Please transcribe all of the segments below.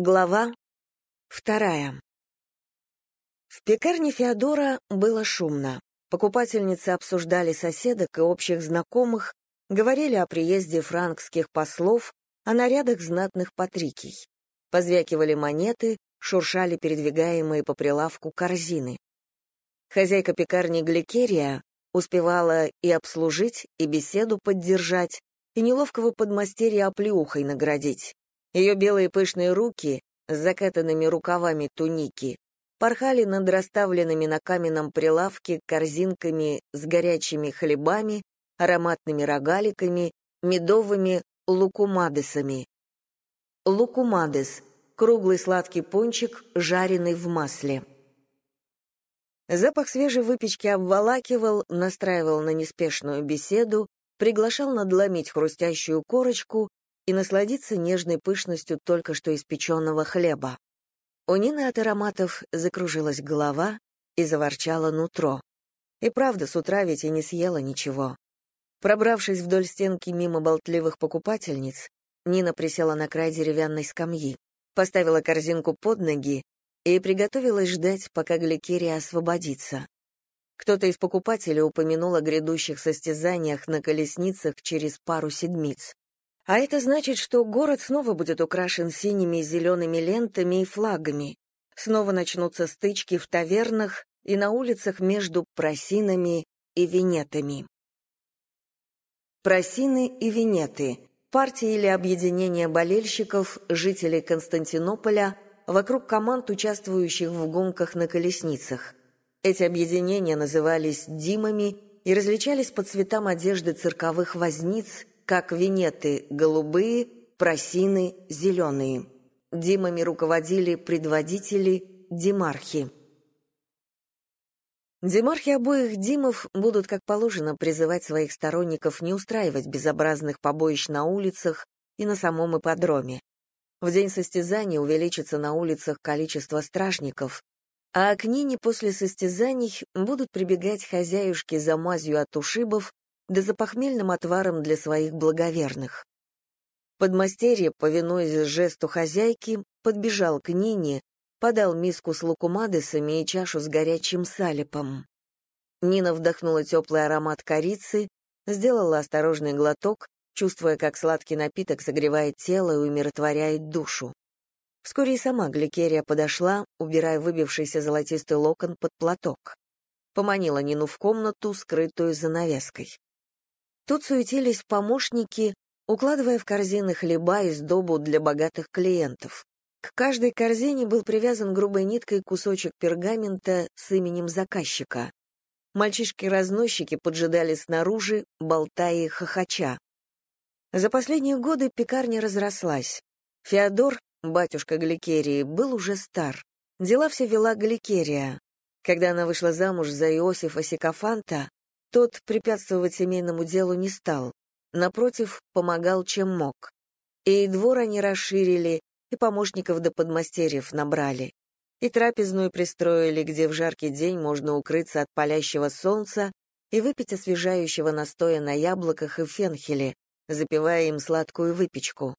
Глава вторая. В пекарне Феодора было шумно. Покупательницы обсуждали соседок и общих знакомых, говорили о приезде франкских послов, о нарядах знатных патрикий. Позвякивали монеты, шуршали передвигаемые по прилавку корзины. Хозяйка пекарни Гликерия успевала и обслужить, и беседу поддержать, и неловкого подмастерья оплеухой наградить. Ее белые пышные руки с закатанными рукавами туники порхали над расставленными на каменном прилавке корзинками с горячими хлебами, ароматными рогаликами, медовыми лукумадесами. Лукумадес — круглый сладкий пончик, жареный в масле. Запах свежей выпечки обволакивал, настраивал на неспешную беседу, приглашал надломить хрустящую корочку и насладиться нежной пышностью только что испеченного хлеба. У Нины от ароматов закружилась голова и заворчало нутро. И правда, с утра ведь и не съела ничего. Пробравшись вдоль стенки мимо болтливых покупательниц, Нина присела на край деревянной скамьи, поставила корзинку под ноги и приготовилась ждать, пока Гликерия освободится. Кто-то из покупателей упомянул о грядущих состязаниях на колесницах через пару седмиц. А это значит, что город снова будет украшен синими и зелеными лентами и флагами. Снова начнутся стычки в тавернах и на улицах между просинами и винетами. Просины и винеты – партии или объединения болельщиков, жителей Константинополя, вокруг команд, участвующих в гонках на колесницах. Эти объединения назывались «димами» и различались по цветам одежды цирковых возниц как винеты голубые, просины зеленые. Димами руководили предводители Димархи. Демархи обоих Димов будут, как положено, призывать своих сторонников не устраивать безобразных побоищ на улицах и на самом ипподроме. В день состязания увеличится на улицах количество стражников, а к Нине после состязаний будут прибегать хозяюшки за мазью от ушибов да за похмельным отваром для своих благоверных. Подмастерье, повинуясь жесту хозяйки, подбежал к Нине, подал миску с лукумадесами и чашу с горячим салипом. Нина вдохнула теплый аромат корицы, сделала осторожный глоток, чувствуя, как сладкий напиток согревает тело и умиротворяет душу. Вскоре и сама Гликерия подошла, убирая выбившийся золотистый локон под платок. Поманила Нину в комнату, скрытую занавеской. Тут суетились помощники, укладывая в корзины хлеба и сдобу для богатых клиентов. К каждой корзине был привязан грубой ниткой кусочек пергамента с именем заказчика. Мальчишки-разносчики поджидали снаружи, болтая и хохоча. За последние годы пекарня разрослась. Феодор, батюшка Гликерии, был уже стар. Дела все вела Гликерия. Когда она вышла замуж за Иосифа Сикофанта, тот препятствовать семейному делу не стал, напротив, помогал чем мог. И двор они расширили, и помощников до подмастерьев набрали. И трапезную пристроили, где в жаркий день можно укрыться от палящего солнца и выпить освежающего настоя на яблоках и фенхеле, запивая им сладкую выпечку.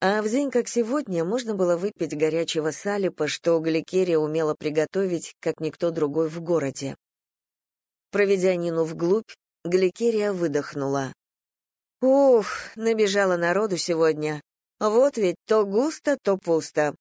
А в день, как сегодня, можно было выпить горячего салипа, что Гликерия умела приготовить, как никто другой в городе. Проведя Нину вглубь, Гликерия выдохнула. «Уф, набежало народу сегодня. Вот ведь то густо, то пусто.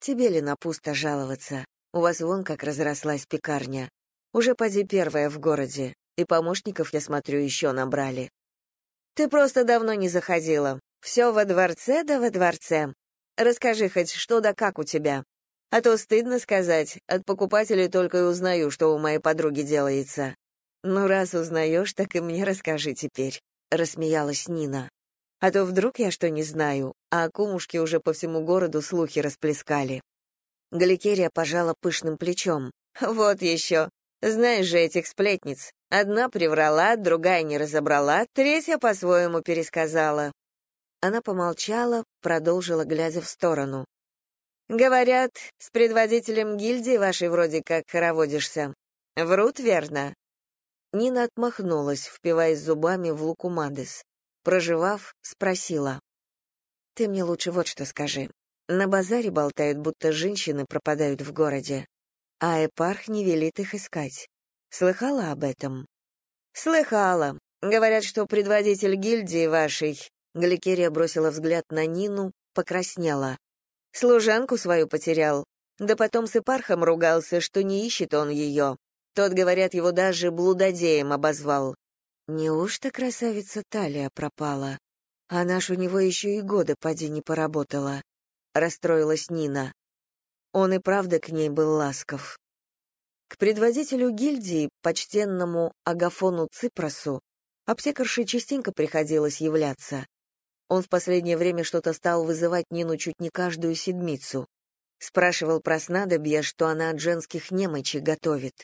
Тебе ли на пусто жаловаться? У вас вон как разрослась пекарня. Уже поди первая в городе, и помощников, я смотрю, еще набрали. Ты просто давно не заходила. Все во дворце да во дворце. Расскажи хоть, что да как у тебя. А то стыдно сказать, от покупателей только и узнаю, что у моей подруги делается. «Ну, раз узнаешь, так и мне расскажи теперь», — рассмеялась Нина. «А то вдруг я что не знаю, а о кумушке уже по всему городу слухи расплескали». Галикерия пожала пышным плечом. «Вот еще. Знаешь же этих сплетниц. Одна приврала, другая не разобрала, третья по-своему пересказала». Она помолчала, продолжила, глядя в сторону. «Говорят, с предводителем гильдии вашей вроде как хороводишься. Врут, верно?» Нина отмахнулась, впиваясь зубами в лукумадес. Проживав, спросила. «Ты мне лучше вот что скажи. На базаре болтают, будто женщины пропадают в городе. А Эпарх не велит их искать. Слыхала об этом? Слыхала. Говорят, что предводитель гильдии вашей... Гликерия бросила взгляд на Нину, покраснела. Служанку свою потерял. Да потом с Эпархом ругался, что не ищет он ее. Тот, говорят, его даже блудодеем обозвал. Неужто красавица Талия пропала? Она ж у него еще и года поди не поработала. Расстроилась Нина. Он и правда к ней был ласков. К предводителю гильдии, почтенному Агафону Ципросу, аптекарше частенько приходилось являться. Он в последнее время что-то стал вызывать Нину чуть не каждую седмицу. Спрашивал про снадобья, что она от женских немочи готовит.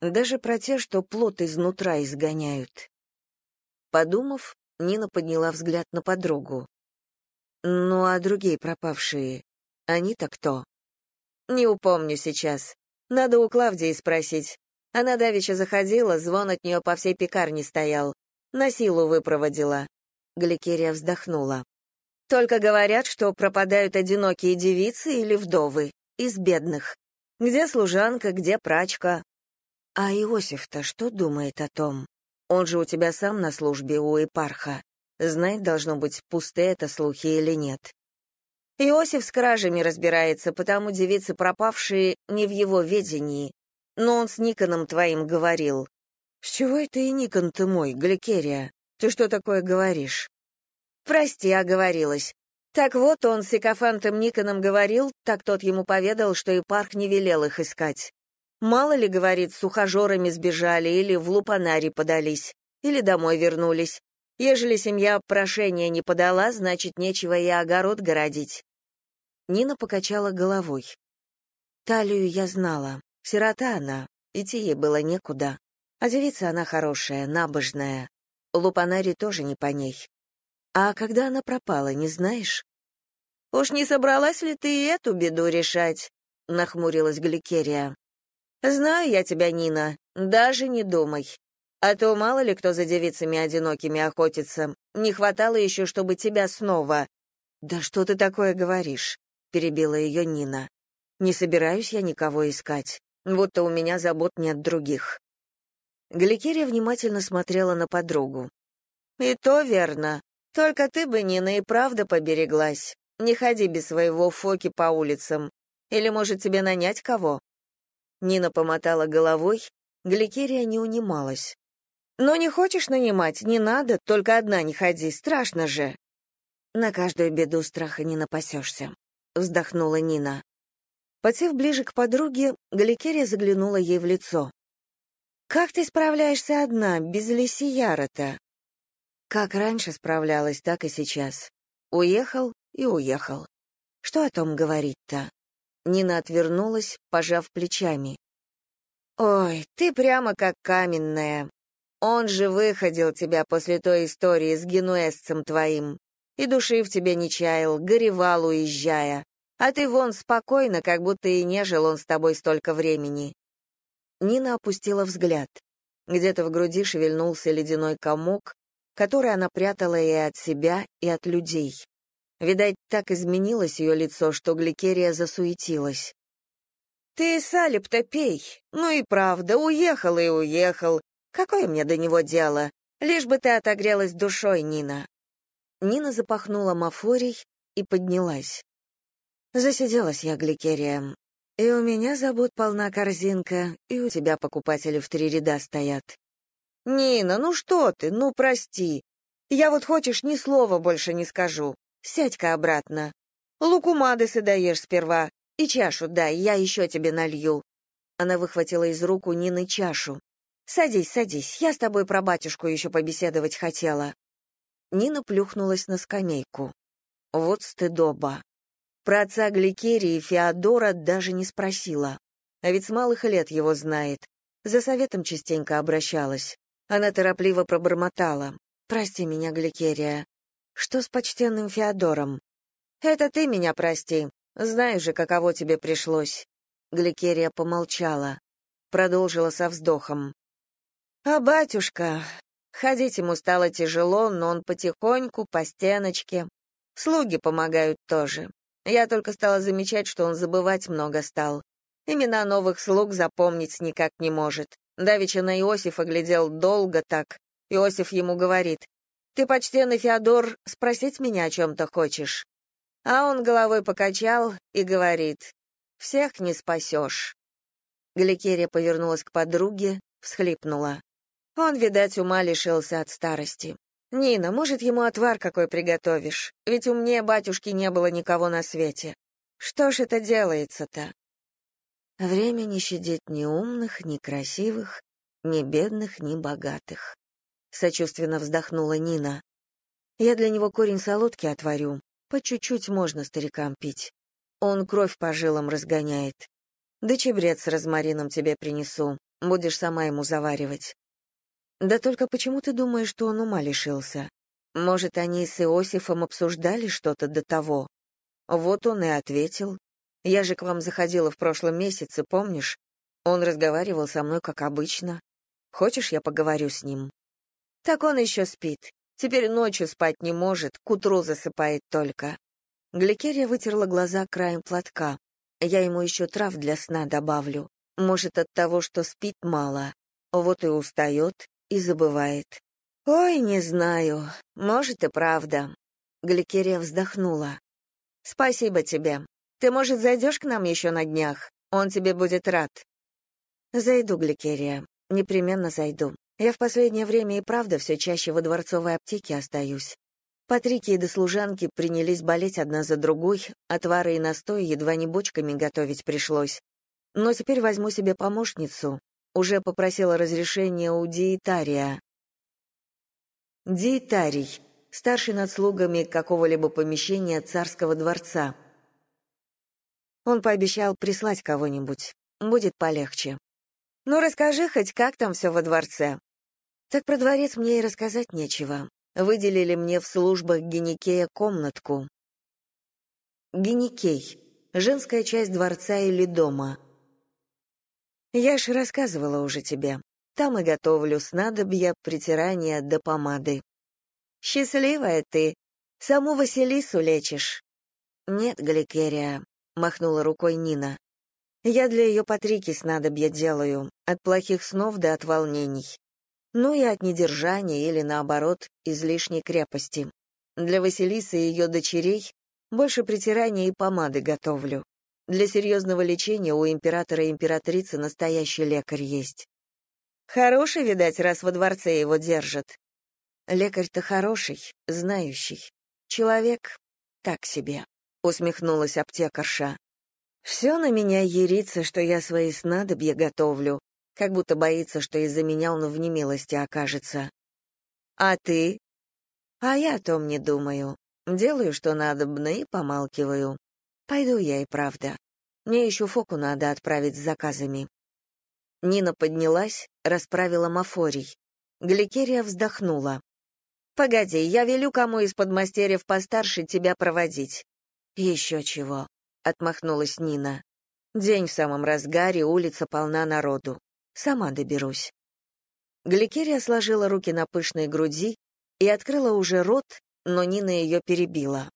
Даже про те, что плод изнутра изгоняют. Подумав, Нина подняла взгляд на подругу. «Ну, а другие пропавшие, они-то кто?» «Не упомню сейчас. Надо у Клавдии спросить. Она давеча заходила, звон от нее по всей пекарне стоял. На силу выпроводила». Гликерия вздохнула. «Только говорят, что пропадают одинокие девицы или вдовы, из бедных. Где служанка, где прачка». «А Иосиф-то что думает о том?» Он же у тебя сам на службе у епарха. Знать должно быть, пустые это слухи или нет. Иосиф с кражами разбирается, потому девицы пропавшие не в его ведении. Но он с Никоном твоим говорил. С чего это и Никон ты мой, Гликерия? Ты что такое говоришь? Прости, оговорилась. Так вот, он с Икофантом Никоном говорил, так тот ему поведал, что Епарх не велел их искать. Мало ли, говорит, с ухажерами сбежали или в лупанаре подались, или домой вернулись. Ежели семья прошения не подала, значит, нечего и огород городить. Нина покачала головой. Талию я знала. Сирота она, идти ей было некуда. А девица она хорошая, набожная. Лупанари тоже не по ней. А когда она пропала, не знаешь? Уж не собралась ли ты и эту беду решать? Нахмурилась Гликерия. «Знаю я тебя, Нина, даже не думай. А то мало ли кто за девицами одинокими охотится. Не хватало еще, чтобы тебя снова...» «Да что ты такое говоришь?» — перебила ее Нина. «Не собираюсь я никого искать, будто у меня забот нет других». Гликерия внимательно смотрела на подругу. «И то верно. Только ты бы, Нина, и правда побереглась. Не ходи без своего Фоки по улицам. Или, может, тебе нанять кого? Нина помотала головой, Гликерия не унималась. «Ну, не хочешь нанимать, не надо, только одна не ходи, страшно же». «На каждую беду страха не напасешься», — вздохнула Нина. Подсев ближе к подруге, Гликерия заглянула ей в лицо. «Как ты справляешься одна, без Лисияра-то?» «Как раньше справлялась, так и сейчас. Уехал и уехал. Что о том говорить-то?» Нина отвернулась, пожав плечами. «Ой, ты прямо как каменная. Он же выходил тебя после той истории с генуэзцем твоим. И души в тебе не чаял, горевал, уезжая. А ты вон спокойно, как будто и не жил он с тобой столько времени». Нина опустила взгляд. Где-то в груди шевельнулся ледяной комок, который она прятала и от себя, и от людей. Видать, так изменилось ее лицо, что Гликерия засуетилась. «Ты, Салип-то пей. Ну и правда, уехал и уехал. Какое мне до него дело? Лишь бы ты отогрелась душой, Нина». Нина запахнула мафорий и поднялась. Засиделась я, Гликерия. И у меня забот полна корзинка, и у тебя покупатели в три ряда стоят. Нина, ну что ты, ну прости. Я вот хочешь, ни слова больше не скажу. Сядь-ка обратно. Лукумадесы даешь сперва. И чашу дай, я еще тебе налью». Она выхватила из рук у Нины чашу. «Садись, садись, я с тобой про батюшку еще побеседовать хотела». Нина плюхнулась на скамейку. Вот стыдоба. Про отца Гликерии Феодора даже не спросила. А ведь с малых лет его знает. За советом частенько обращалась. Она торопливо пробормотала. «Прости меня, Гликерия. Что с почтенным Феодором? Это ты меня прости. Знаешь же, каково тебе пришлось. Гликерия помолчала, продолжила со вздохом. А батюшка, ходить ему стало тяжело, но он потихоньку по стеночке. Слуги помогают тоже. Я только стала замечать, что он забывать много стал. Имена новых слуг запомнить никак не может. Давеча на Иосифа глядел долго так. Иосиф ему говорит, «Ты, почтенный Феодор, спросить меня о чем-то хочешь?» А он головой покачал и говорит, «Всех не спасешь». Гликерия повернулась к подруге, всхлипнула. Он, видать, ума лишился от старости. «Нина, может, ему отвар какой приготовишь? Ведь умнее батюшки не было никого на свете. Что ж это делается-то?» Время не щадит ни умных, ни красивых, ни бедных, ни богатых. Сочувственно вздохнула Нина. Я для него корень солодки отварю. По чуть-чуть можно старикам пить. Он кровь по жилам разгоняет. Да чебрец с розмарином тебе принесу. Будешь сама ему заваривать. Да только почему ты думаешь, что он ума лишился? Может, они с Иосифом обсуждали что-то до того? Вот он и ответил. Я же к вам заходила в прошлом месяце, помнишь? Он разговаривал со мной, как обычно. Хочешь, я поговорю с ним? Так он еще спит. Теперь ночью спать не может, к утру засыпает только. Гликерия вытерла глаза краем платка. Я ему еще трав для сна добавлю. Может, от того, что спит мало. Вот и устает, и забывает. «Ой, не знаю. Может, и правда». Гликерия вздохнула. «Спасибо тебе. Ты, может, зайдешь к нам еще на днях? Он тебе будет рад». «Зайду, Гликерия. Непременно зайду. Я в последнее время и правда все чаще во дворцовой аптеке остаюсь. Патрики и дослужанки принялись болеть одна за другой, отвары и настои едва не бочками готовить пришлось. Но теперь возьму себе помощницу. Уже попросила разрешения у диетария. Диетарий — старший над слугами какого-либо помещения царского дворца. Он пообещал прислать кого-нибудь. Будет полегче. «Ну, расскажи хоть, как там все во дворце?» Так про дворец мне и рассказать нечего. Выделили мне в службах геникея комнатку. Геникей — женская часть дворца или дома. Я ж рассказывала уже тебе. Там и готовлю снадобья, притирания до помады. Счастливая ты. Саму Василису лечишь. Нет, Гликерия, махнула рукой Нина. Я для ее Патрики снадобья делаю, от плохих снов до от волнений ну и от недержания или, наоборот, излишней крепости. Для Василисы и ее дочерей больше притирания и помады готовлю. Для серьезного лечения у императора и императрицы настоящий лекарь есть. Хороший, видать, раз во дворце его держат. Лекарь-то хороший, знающий. Человек так себе, усмехнулась аптекарша. Все на меня ерится, что я свои снадобья готовлю, как будто боится, что из-за меня он в немилости окажется. А ты? А я о том не думаю. Делаю, что надобно, и помалкиваю. Пойду я и правда. Мне еще Фоку надо отправить с заказами. Нина поднялась, расправила мафорий. Гликерия вздохнула. «Погоди, я велю кому из подмастерьев постарше тебя проводить». «Еще чего», — отмахнулась Нина. День в самом разгаре, улица полна народу. Сама доберусь. Гликерия сложила руки на пышной груди и открыла уже рот, но Нина ее перебила.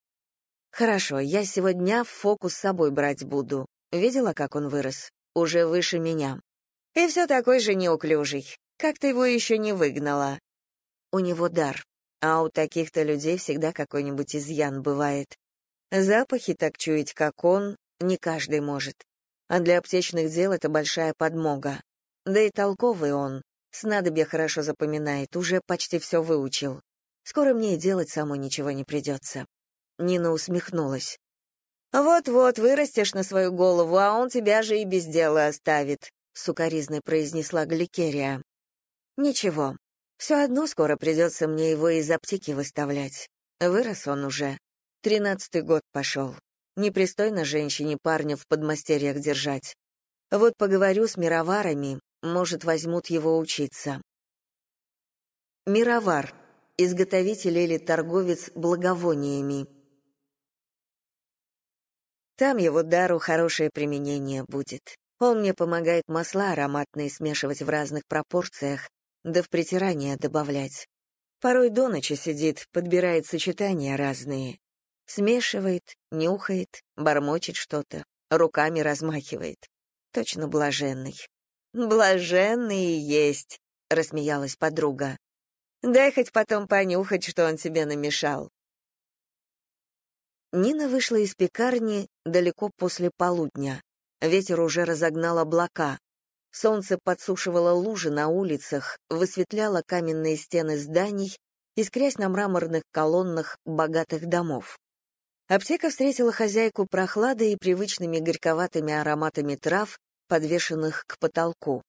«Хорошо, я сегодня фокус с собой брать буду. Видела, как он вырос? Уже выше меня. И все такой же неуклюжий. Как ты его еще не выгнала?» У него дар, а у таких-то людей всегда какой-нибудь изъян бывает. Запахи так чуять, как он, не каждый может. А для аптечных дел это большая подмога. Да и толковый он. Снадобье хорошо запоминает, уже почти все выучил. Скоро мне и делать самой ничего не придется. Нина усмехнулась. «Вот-вот, вырастешь на свою голову, а он тебя же и без дела оставит», — сукоризной произнесла Гликерия. «Ничего, все одно скоро придется мне его из аптеки выставлять. Вырос он уже. Тринадцатый год пошел. Непристойно женщине парня в подмастерьях держать. Вот поговорю с мироварами, может, возьмут его учиться. Мировар. Изготовитель или торговец благовониями. Там его дару хорошее применение будет. Он мне помогает масла ароматные смешивать в разных пропорциях, да в притирание добавлять. Порой до ночи сидит, подбирает сочетания разные. Смешивает, нюхает, бормочет что-то, руками размахивает. Точно блаженный. «Блаженный есть», — рассмеялась подруга. «Дай хоть потом понюхать, что он тебе намешал». Нина вышла из пекарни далеко после полудня. Ветер уже разогнал облака. Солнце подсушивало лужи на улицах, высветляло каменные стены зданий, искрясь на мраморных колоннах богатых домов. Аптека встретила хозяйку прохладой и привычными горьковатыми ароматами трав, подвешенных к потолку.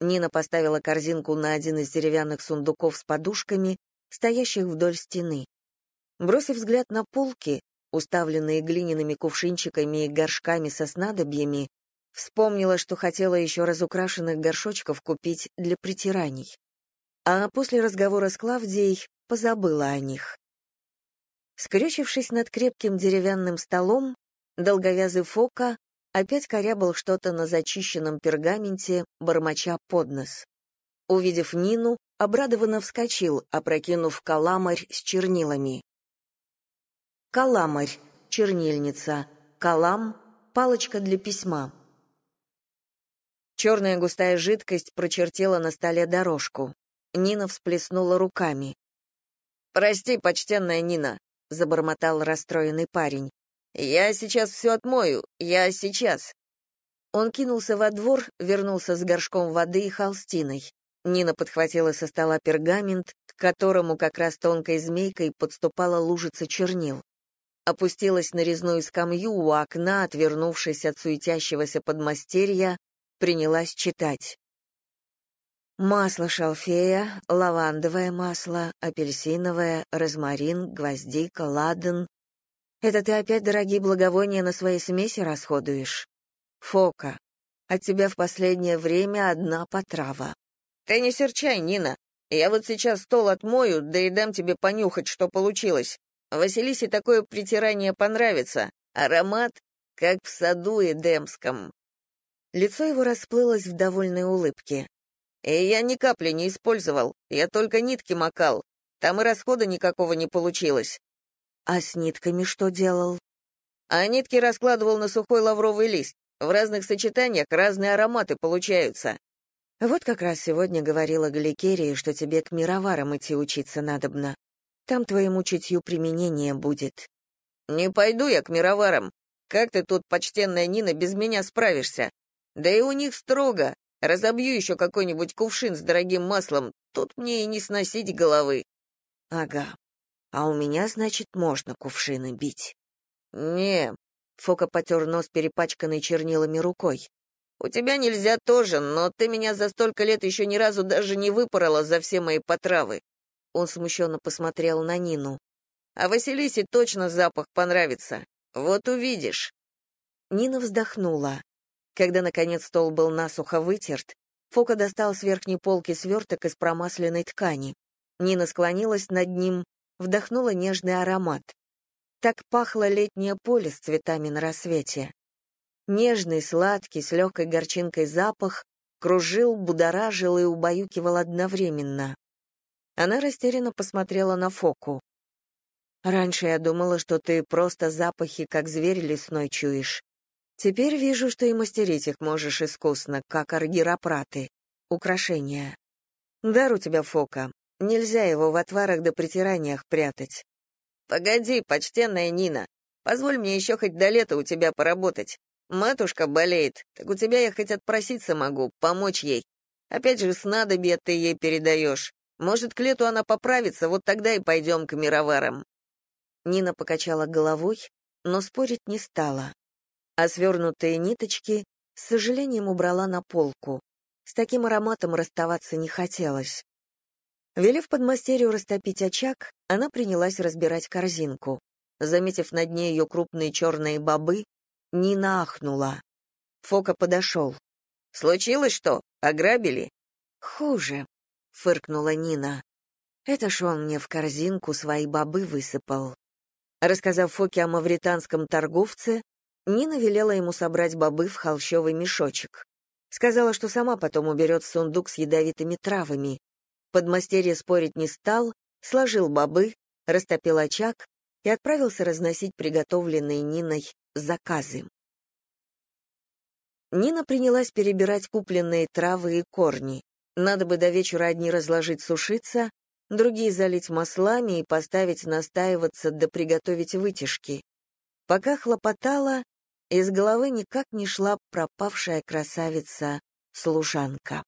Нина поставила корзинку на один из деревянных сундуков с подушками, стоящих вдоль стены. Бросив взгляд на полки, уставленные глиняными кувшинчиками и горшками со снадобьями, вспомнила, что хотела еще разукрашенных горшочков купить для притираний. А после разговора с Клавдией позабыла о них. Скрючившись над крепким деревянным столом, долговязый Фока опять корябал что-то на зачищенном пергаменте, бормоча под нос. Увидев Нину, обрадованно вскочил, опрокинув каламарь с чернилами. Каламарь, чернильница, калам, палочка для письма. Черная густая жидкость прочертила на столе дорожку. Нина всплеснула руками. «Прости, почтенная Нина», — забормотал расстроенный парень. «Я сейчас все отмою, я сейчас». Он кинулся во двор, вернулся с горшком воды и холстиной. Нина подхватила со стола пергамент, к которому как раз тонкой змейкой подступала лужица чернил. Опустилась на резную скамью у окна, отвернувшись от суетящегося подмастерья, принялась читать. Масло шалфея, лавандовое масло, апельсиновое, розмарин, гвоздика, ладан, это ты опять дорогие благовония на свои смеси расходуешь? Фока, от тебя в последнее время одна потрава. Ты не серчай, Нина. Я вот сейчас стол отмою, да и дам тебе понюхать, что получилось. Василисе такое притирание понравится. Аромат, как в саду Эдемском. Лицо его расплылось в довольной улыбке. И я ни капли не использовал, я только нитки макал. Там и расхода никакого не получилось. А с нитками что делал? А нитки раскладывал на сухой лавровый лист. В разных сочетаниях разные ароматы получаются. Вот как раз сегодня говорила Галикерия, что тебе к мироварам идти учиться надобно. Там твоему чутью применение будет. Не пойду я к мироварам. Как ты тут, почтенная Нина, без меня справишься? Да и у них строго. Разобью еще какой-нибудь кувшин с дорогим маслом, тут мне и не сносить головы. Ага, а у меня, значит, можно кувшины бить. Не, Фока потер нос перепачканной чернилами рукой. У тебя нельзя тоже, но ты меня за столько лет еще ни разу даже не выпорола за все мои потравы. Он смущенно посмотрел на Нину. А Василисе точно запах понравится. Вот увидишь. Нина вздохнула. Когда, наконец, стол был насухо вытерт, Фока достал с верхней полки сверток из промасленной ткани. Нина склонилась над ним, вдохнула нежный аромат. Так пахло летнее поле с цветами на рассвете. Нежный, сладкий, с легкой горчинкой запах кружил, будоражил и убаюкивал одновременно. Она растерянно посмотрела на Фоку. «Раньше я думала, что ты просто запахи, как зверь лесной, чуешь. Теперь вижу, что и мастерить их можешь искусно, как аргиропраты, украшения. Дар у тебя, Фока, Нельзя его в отварах да притираниях прятать. Погоди, почтенная Нина, позволь мне еще хоть до лета у тебя поработать. Матушка болеет, так у тебя я хоть отпроситься могу, помочь ей. Опять же, снадобье ты ей передаешь. Может, к лету она поправится, вот тогда и пойдем к мироварам». Нина покачала головой, но спорить не стала. А свернутые ниточки с сожалением убрала на полку. С таким ароматом расставаться не хотелось. Велев подмастерью растопить очаг, она принялась разбирать корзинку. Заметив на дне ее крупные черные бобы, Нина ахнула. Фока подошел. «Случилось что? Ограбили?» «Хуже», — фыркнула Нина. «Это ж он мне в корзинку свои бобы высыпал». Рассказав Фоке о мавританском торговце, Нина велела ему собрать бобы в холщовый мешочек. Сказала, что сама потом уберет сундук с ядовитыми травами, Подмастерье спорить не стал, сложил бобы, растопил очаг, и отправился разносить приготовленные Ниной заказы. Нина принялась перебирать купленные травы и корни. Надо бы до вечера одни разложить сушиться, другие залить маслами и поставить настаиваться да приготовить вытяжки. Пока хлопотала, из головы никак не шла пропавшая красавица-служанка.